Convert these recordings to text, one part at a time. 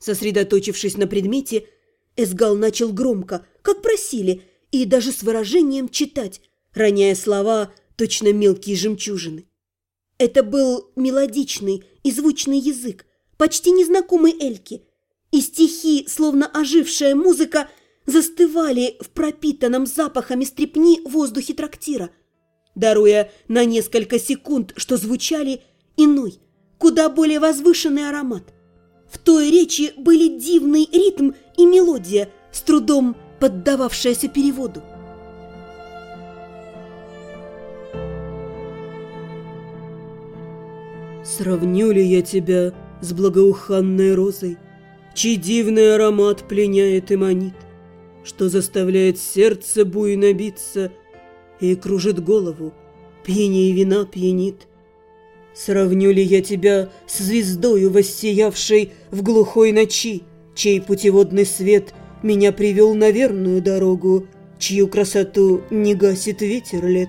Сосредоточившись на предмете, Эсгал начал громко, как просили, и даже с выражением читать, роняя слова точно мелкие жемчужины. Это был мелодичный и звучный язык, почти незнакомый Эльке, и стихи, словно ожившая музыка, застывали в пропитанном запахами стрепни воздухе трактира, даруя на несколько секунд, что звучали иной, куда более возвышенный аромат. В той речи были дивный ритм и мелодия, с трудом поддававшаяся переводу. Сравню ли я тебя с благоуханной розой, Чей дивный аромат пленяет и манит, Что заставляет сердце буйно биться И кружит голову, пение вина пьянит? Сравню ли я тебя с звездою, воссиявшей в глухой ночи, Чей путеводный свет меня привел на верную дорогу, Чью красоту не гасит ветер лет?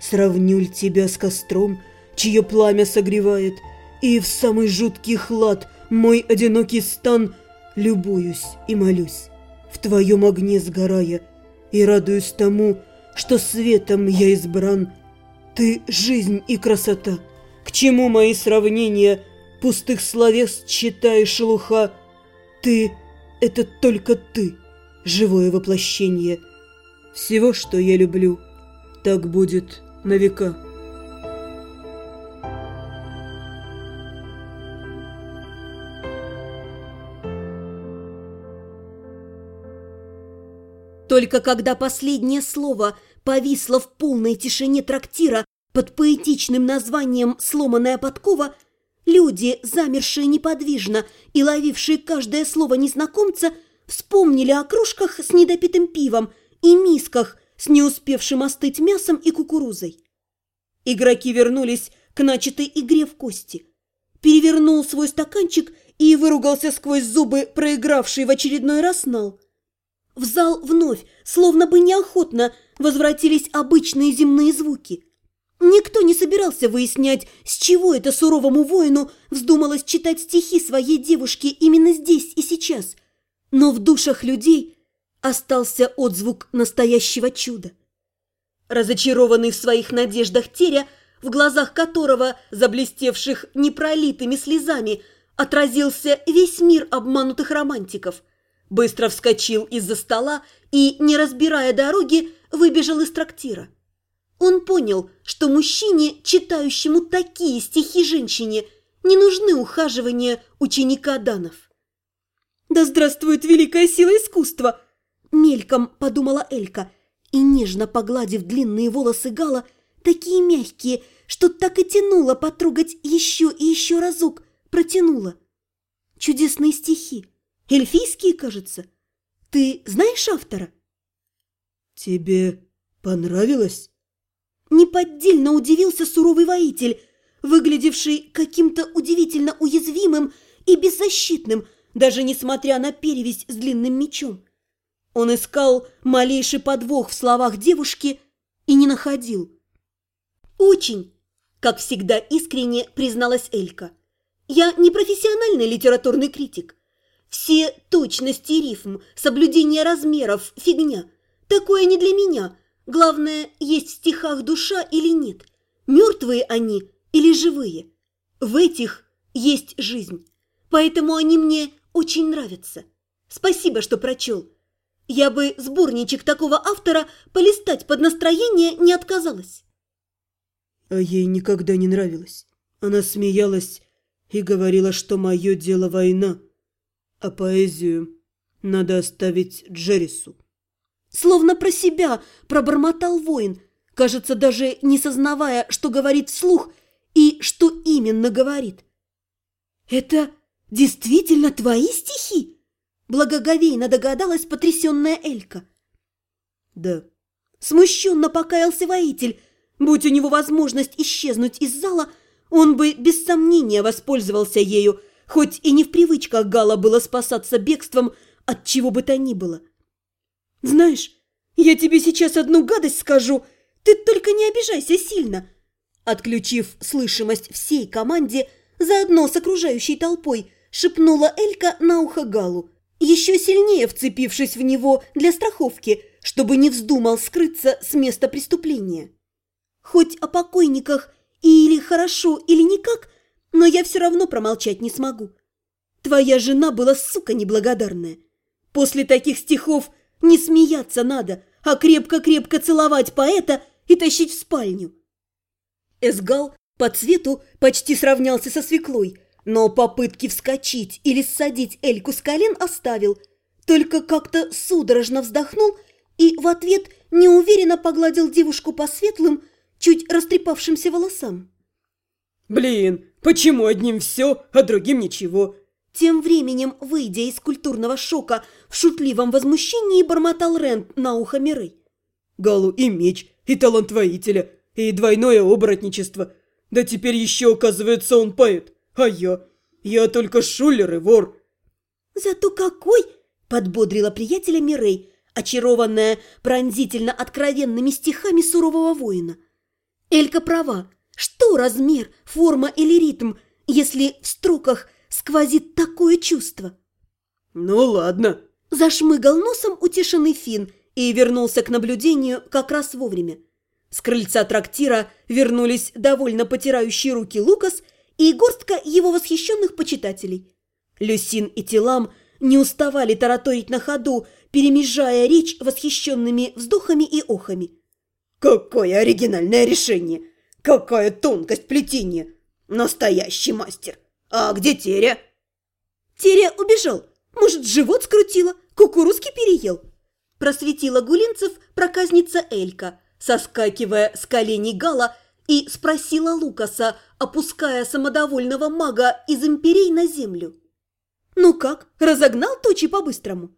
Сравню ли тебя с костром, чье пламя согревает, И в самый жуткий хлад мой одинокий стан Любуюсь и молюсь, в твоем огне сгорая, И радуюсь тому, что светом я избран. Ты — жизнь и красота. К чему мои сравнения? Пустых словес читаешь шелуха. Ты — это только ты, живое воплощение. Всего, что я люблю, так будет на века. Только когда последнее слово повисло в полной тишине трактира под поэтичным названием «Сломанная подкова», люди, замершие неподвижно и ловившие каждое слово незнакомца, вспомнили о кружках с недопитым пивом и мисках с не успевшим остыть мясом и кукурузой. Игроки вернулись к начатой игре в кости. Перевернул свой стаканчик и выругался сквозь зубы проигравший в очередной раз Нал. В зал вновь, словно бы неохотно, возвратились обычные земные звуки. Никто не собирался выяснять, с чего это суровому воину вздумалось читать стихи своей девушки именно здесь и сейчас. Но в душах людей остался отзвук настоящего чуда. Разочарованный в своих надеждах Теря, в глазах которого, заблестевших непролитыми слезами, отразился весь мир обманутых романтиков – Быстро вскочил из-за стола и, не разбирая дороги, выбежал из трактира. Он понял, что мужчине, читающему такие стихи женщине, не нужны ухаживания ученика Данов. «Да здравствует великая сила искусства!» Мельком подумала Элька и, нежно погладив длинные волосы Гала, такие мягкие, что так и тянуло потрогать еще и еще разок, протянула. Чудесные стихи, Эльфийские, кажется. Ты знаешь автора?» «Тебе понравилось?» Неподдельно удивился суровый воитель, выглядевший каким-то удивительно уязвимым и беззащитным, даже несмотря на перевязь с длинным мечом. Он искал малейший подвох в словах девушки и не находил. «Очень!» – как всегда искренне призналась Элька. «Я не профессиональный литературный критик. Все точности рифм, соблюдение размеров – фигня. Такое не для меня. Главное, есть в стихах душа или нет. Мертвые они или живые. В этих есть жизнь. Поэтому они мне очень нравятся. Спасибо, что прочел. Я бы сборничек такого автора полистать под настроение не отказалась. А ей никогда не нравилось. Она смеялась и говорила, что мое дело война а поэзию надо оставить Джеррису. Словно про себя пробормотал воин, кажется, даже не сознавая, что говорит вслух и что именно говорит. «Это действительно твои стихи?» Благоговейно догадалась потрясенная Элька. «Да». Смущенно покаялся воитель. Будь у него возможность исчезнуть из зала, он бы без сомнения воспользовался ею, хоть и не в привычках Гала было спасаться бегством от чего бы то ни было. «Знаешь, я тебе сейчас одну гадость скажу, ты только не обижайся сильно!» Отключив слышимость всей команде, заодно с окружающей толпой, шепнула Элька на ухо Галу, еще сильнее вцепившись в него для страховки, чтобы не вздумал скрыться с места преступления. Хоть о покойниках или хорошо, или никак, но я все равно промолчать не смогу. Твоя жена была сука неблагодарная. После таких стихов не смеяться надо, а крепко-крепко целовать поэта и тащить в спальню. Эсгал по цвету почти сравнялся со свеклой, но попытки вскочить или ссадить Эльку с колен оставил, только как-то судорожно вздохнул и в ответ неуверенно погладил девушку по светлым, чуть растрепавшимся волосам. «Блин, почему одним все, а другим ничего?» Тем временем, выйдя из культурного шока, в шутливом возмущении бормотал Рент на ухо Мирей. «Галу и меч, и талант воителя, и двойное оборотничество. Да теперь еще, оказывается, он поэт. А я? Я только шулер и вор». «Зато какой!» – подбодрила приятеля Мирей, очарованная пронзительно откровенными стихами сурового воина. Элька права. Что размер, форма или ритм, если в строках сквозит такое чувство? «Ну ладно», – зашмыгал носом утешенный Фин и вернулся к наблюдению как раз вовремя. С крыльца трактира вернулись довольно потирающие руки Лукас и горстка его восхищенных почитателей. Люсин и Телам не уставали тараторить на ходу, перемежая речь восхищенными вздохами и охами. «Какое оригинальное решение! Какая тонкость плетения! Настоящий мастер! А где Теря?» «Теря убежал. Может, живот скрутила, кукурузки переел?» Просветила Гулинцев проказница Элька, соскакивая с коленей Гала и спросила Лукаса, опуская самодовольного мага из империй на землю. «Ну как, разогнал тучи по-быстрому?»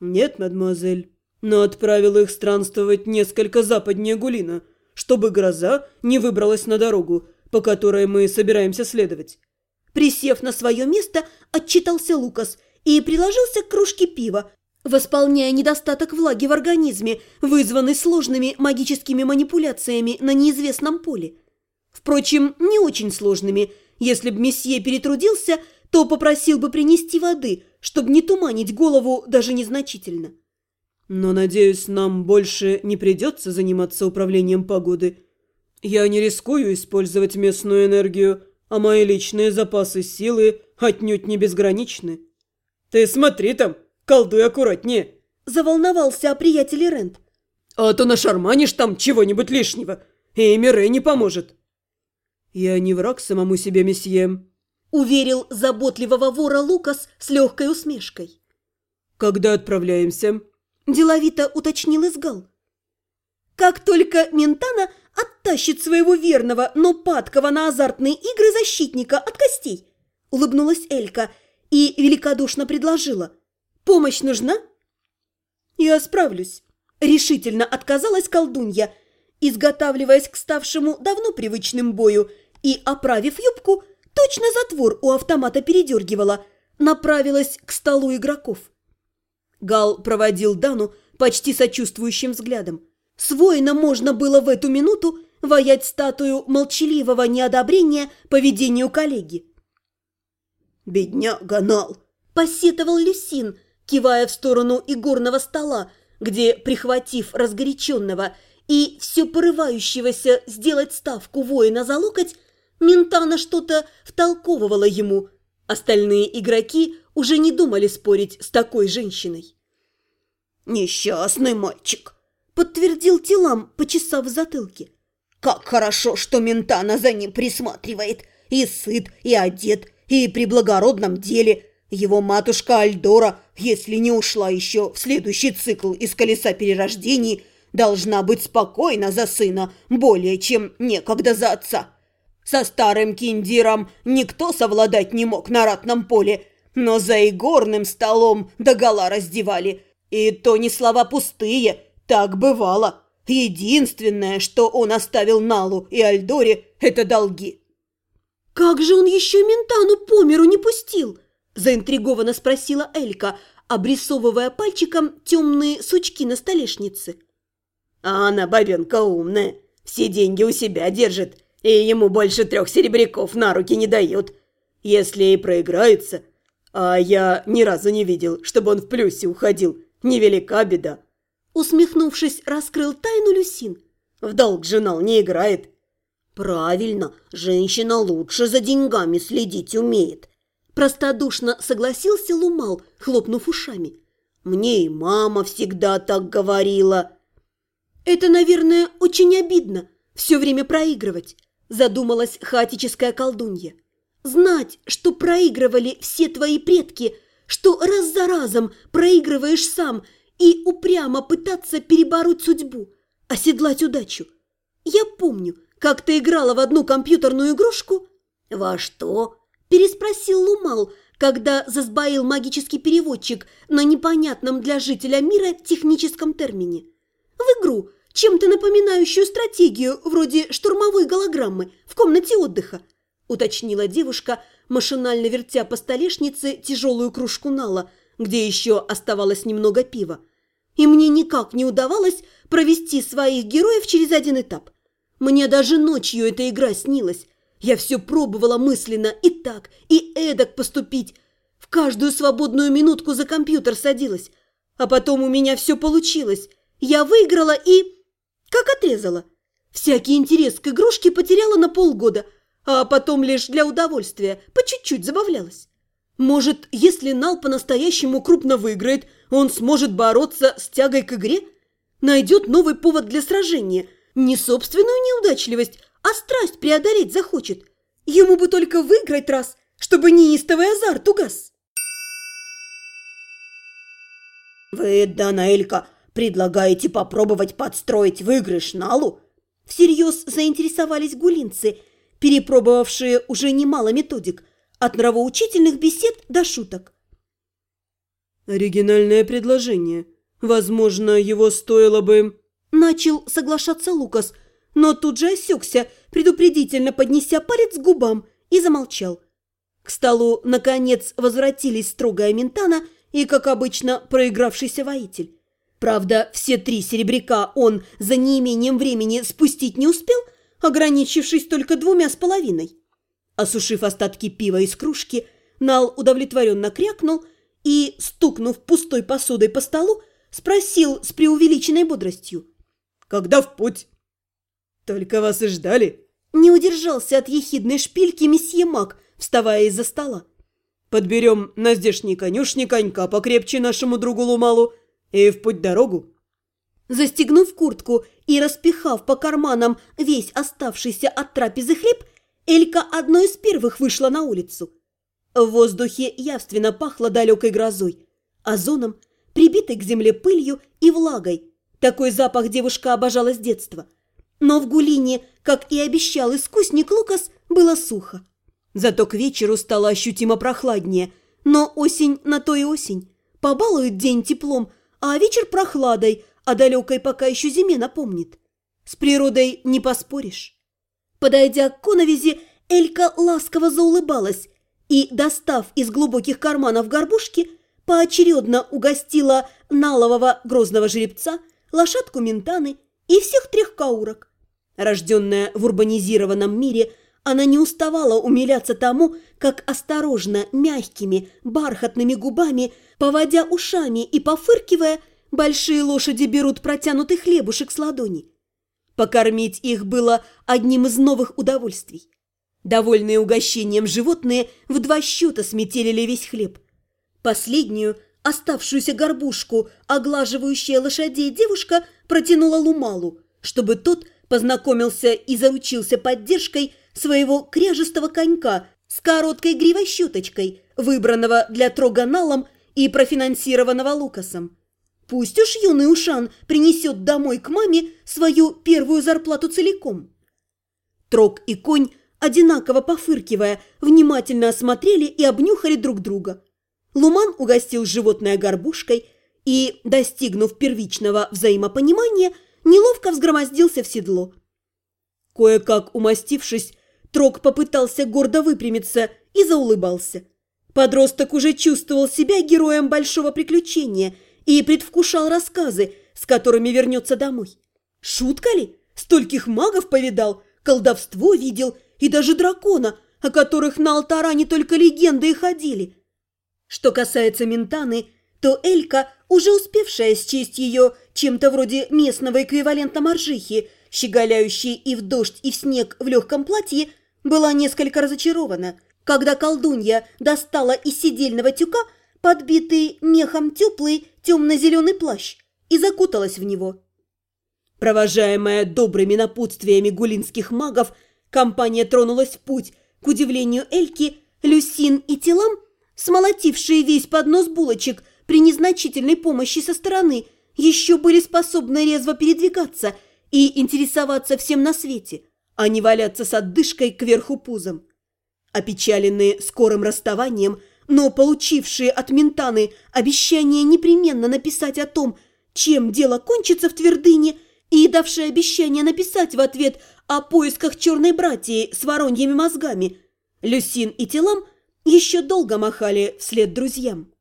«Нет, мадемуазель, но отправил их странствовать несколько западнее Гулина, чтобы гроза не выбралась на дорогу, по которой мы собираемся следовать». Присев на свое место, отчитался Лукас и приложился к кружке пива, восполняя недостаток влаги в организме, вызванный сложными магическими манипуляциями на неизвестном поле. Впрочем, не очень сложными. Если б месье перетрудился, то попросил бы принести воды, чтобы не туманить голову даже незначительно. Но, надеюсь, нам больше не придется заниматься управлением погоды. Я не рискую использовать местную энергию, а мои личные запасы силы отнюдь не безграничны. Ты смотри там, колдуй аккуратнее. Заволновался о приятеле Рент. А то нашарманишь там чего-нибудь лишнего, и Мирей не поможет. Я не враг самому себе, месье. Уверил заботливого вора Лукас с легкой усмешкой. Когда отправляемся? Деловито уточнил Изгал. Как только Ментана оттащит своего верного, но падкого на азартные игры защитника от костей, улыбнулась Элька и великодушно предложила. «Помощь нужна?» «Я справлюсь», – решительно отказалась колдунья, изготавливаясь к ставшему давно привычным бою и, оправив юбку, точно затвор у автомата передергивала, направилась к столу игроков. Гал проводил Дану почти сочувствующим взглядом. С воином можно было в эту минуту воять статую молчаливого неодобрения поведению коллеги. «Бедняга Нал!» – посетовал Люсин, кивая в сторону игорного стола, где, прихватив разгоряченного и все порывающегося сделать ставку воина за локоть, Ментана что-то втолковывала ему. Остальные игроки уже не думали спорить с такой женщиной. «Несчастный мальчик», – подтвердил Телам, почесав в затылке. «Как хорошо, что Ментана за ним присматривает, и сыт, и одет, и при благородном деле. Его матушка Альдора, если не ушла еще в следующий цикл из колеса перерождений, должна быть спокойна за сына более, чем некогда за отца. Со старым киндиром никто совладать не мог на ратном поле, но за игорным столом догола раздевали – и то не слова пустые, так бывало. Единственное, что он оставил Налу и Альдоре, это долги. «Как же он еще Ментану по миру не пустил?» – заинтригованно спросила Элька, обрисовывая пальчиком темные сучки на столешнице. «А она бабенка умная, все деньги у себя держит, и ему больше трех серебряков на руки не дает. Если и проиграется, А я ни разу не видел, чтобы он в плюсе уходил. Невелика беда. Усмехнувшись, раскрыл тайну Люсин. В долг жена не играет. Правильно, женщина лучше за деньгами следить умеет. Простодушно согласился Лумал, хлопнув ушами. Мне и мама всегда так говорила. Это, наверное, очень обидно, все время проигрывать, задумалась хаотическая колдунья. Знать, что проигрывали все твои предки, что раз за разом проигрываешь сам и упрямо пытаться перебороть судьбу, оседлать удачу. Я помню, как ты играла в одну компьютерную игрушку. Во что? Переспросил Лумал, когда засбоил магический переводчик на непонятном для жителя мира техническом термине. В игру, чем-то напоминающую стратегию вроде штурмовой голограммы в комнате отдыха, уточнила девушка, машинально вертя по столешнице тяжелую кружку нала, где еще оставалось немного пива. И мне никак не удавалось провести своих героев через один этап. Мне даже ночью эта игра снилась. Я все пробовала мысленно и так, и эдак поступить. В каждую свободную минутку за компьютер садилась. А потом у меня все получилось. Я выиграла и... Как отрезала. Всякий интерес к игрушке потеряла на полгода, а потом лишь для удовольствия, по чуть-чуть забавлялась. Может, если Нал по-настоящему крупно выиграет, он сможет бороться с тягой к игре? Найдет новый повод для сражения – не собственную неудачливость, а страсть преодолеть захочет. Ему бы только выиграть раз, чтобы неистовый азарт угас. «Вы, Данаэлька, предлагаете попробовать подстроить выигрыш Налу?» Всерьез заинтересовались гулинцы, перепробовавшие уже немало методик, от нравоучительных бесед до шуток. «Оригинальное предложение. Возможно, его стоило бы...» Начал соглашаться Лукас, но тут же осекся, предупредительно поднеся палец к губам, и замолчал. К столу, наконец, возвратились строгая Ментана и, как обычно, проигравшийся воитель. Правда, все три серебряка он за неимением времени спустить не успел, ограничившись только двумя с половиной. Осушив остатки пива из кружки, Нал удовлетворенно крякнул стукнув пустой посудой по столу, спросил с преувеличенной бодростью. Когда в путь?» «Только вас и ждали». Не удержался от ехидной шпильки месье Мак, вставая из-за стола. «Подберем на здешней конюшне конька покрепче нашему другу Лумалу и в путь дорогу». Застегнув куртку и распихав по карманам весь оставшийся от трапезы хлеб, Элька одной из первых вышла на улицу. В воздухе явственно пахло далекой грозой, озоном, прибитой к земле пылью и влагой, такой запах девушка обожала с детства. Но в Гулине, как и обещал искусник Лукас, было сухо. Зато к вечеру стало ощутимо прохладнее. Но осень на то и осень. Побалует день теплом, а вечер прохладой, а далекой пока еще зиме напомнит. С природой не поспоришь. Подойдя к коновизе, Элька ласково заулыбалась и, достав из глубоких карманов горбушки, поочередно угостила налового грозного жеребца – лошадку Ментаны и всех трех каурок. Рожденная в урбанизированном мире, она не уставала умиляться тому, как осторожно, мягкими, бархатными губами, поводя ушами и пофыркивая, большие лошади берут протянутый хлебушек с ладони. Покормить их было одним из новых удовольствий. Довольные угощением животные в два счета сметелили весь хлеб. Последнюю – Оставшуюся горбушку, оглаживающая лошадей девушка, протянула Лумалу, чтобы тот познакомился и заручился поддержкой своего кряжестого конька с короткой гривой щеточкой, выбранного для троганалом и профинансированного Лукасом. Пусть уж юный Ушан принесет домой к маме свою первую зарплату целиком. Трог и конь, одинаково пофыркивая, внимательно осмотрели и обнюхали друг друга – Луман угостил животное горбушкой и, достигнув первичного взаимопонимания, неловко взгромоздился в седло. Кое-как умастившись, Трог попытался гордо выпрямиться и заулыбался. Подросток уже чувствовал себя героем большого приключения и предвкушал рассказы, с которыми вернется домой. Шутка ли? Стольких магов повидал, колдовство видел и даже дракона, о которых на алтара не только легенды и ходили – Что касается Ментаны, то Элька, уже успевшая счесть ее чем-то вроде местного эквивалента моржихи, щеголяющей и в дождь, и в снег в легком платье, была несколько разочарована, когда колдунья достала из сидельного тюка подбитый мехом теплый темно-зеленый плащ и закуталась в него. Провожаемая добрыми напутствиями гулинских магов, компания тронулась в путь. К удивлению Эльки, Люсин и Телам, смолотившие весь поднос булочек при незначительной помощи со стороны, еще были способны резво передвигаться и интересоваться всем на свете, а не валяться с отдышкой кверху пузом. Опечаленные скорым расставанием, но получившие от Ментаны обещание непременно написать о том, чем дело кончится в твердыне – и давший обещание написать в ответ о поисках черной братьи с вороньими мозгами, Люсин и Телам еще долго махали вслед друзьям.